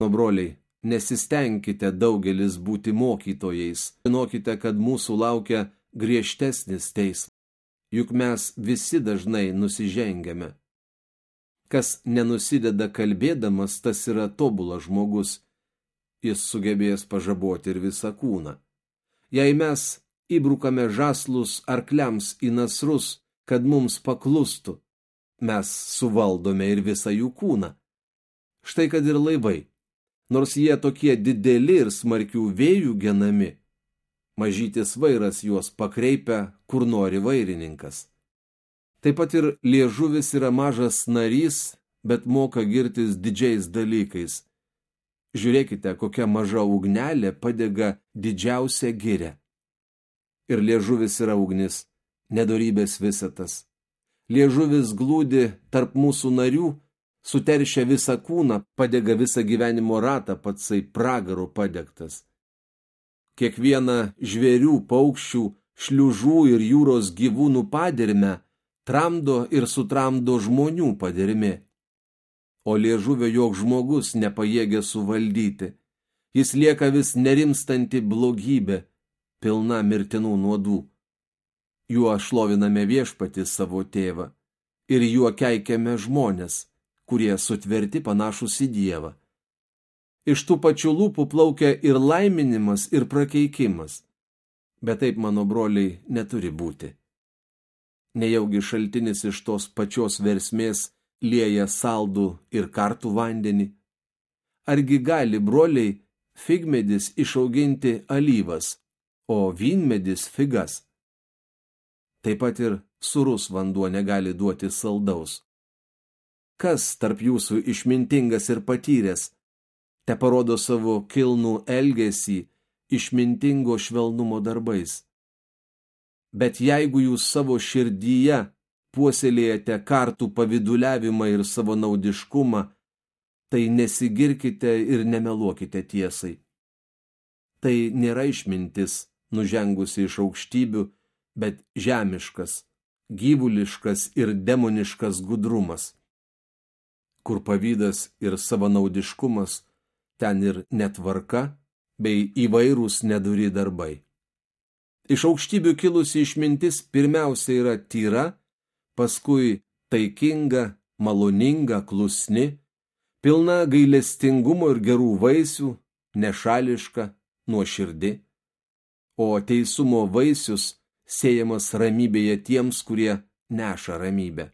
Nu, broliai, nesistengkite daugelis būti mokytojais. Žinokite, kad mūsų laukia griežtesnis teismas. Juk mes visi dažnai nusižengiame. Kas nenusideda kalbėdamas, tas yra tobulas žmogus. Jis sugebės pažaboti ir visą kūną. Jei mes įbrukame žaslus arkliams į nasrus, kad mums paklustų, mes suvaldome ir visą jų kūną. Štai kad ir laivai nors jie tokie dideli ir smarkių vėjų genami, mažytis vairas juos pakreipia, kur nori vairininkas. Taip pat ir liežuvis yra mažas narys, bet moka girtis didžiais dalykais. Žiūrėkite, kokia maža ugnelė padega didžiausią girę. Ir liežuvis yra ugnis, nedorybės visatas. Liežuvis glūdi tarp mūsų narių, suteršia visą kūną, padega visą gyvenimo ratą, patsai pragaro padegtas. Kiekvieną žvėrių, paukščių, šliužų ir jūros gyvūnų padirme tramdo ir sutramdo žmonių padirmi. O liežuvio jog žmogus nepajėgia suvaldyti. Jis lieka vis nerimstanti blogybė, pilna mirtinų nuodų. Juo šloviname viešpati savo tėvą ir juo keikiame žmonės kurie sutverti panašus į Dievą. Iš tų pačių lūpų plaukia ir laiminimas, ir prakeikimas. Bet taip, mano broliai, neturi būti. Nejaugi šaltinis iš tos pačios versmės lieja saldų ir kartų vandenį? Argi gali, broliai, figmedis išauginti alyvas, o vynmedis figas? Taip pat ir surus vanduo negali duoti saldaus. Kas tarp jūsų išmintingas ir patyręs, te parodo savo kilnų elgesį išmintingo švelnumo darbais. Bet jeigu jūs savo širdyje puoselėjate kartų paviduliavimą ir savo naudiškumą, tai nesigirkite ir nemeluokite tiesai. Tai nėra išmintis, nužengusi iš aukštybių, bet žemiškas, gyvuliškas ir demoniškas gudrumas kur pavydas ir savanaudiškumas, ten ir netvarka bei įvairūs neduri darbai. Iš aukštybių kilusi išmintis pirmiausia yra tyra, paskui taikinga, maloninga, klusni, pilna gailestingumo ir gerų vaisių, nešališka, nuoširdi, o teisumo vaisius siejamas ramybėje tiems, kurie neša ramybę.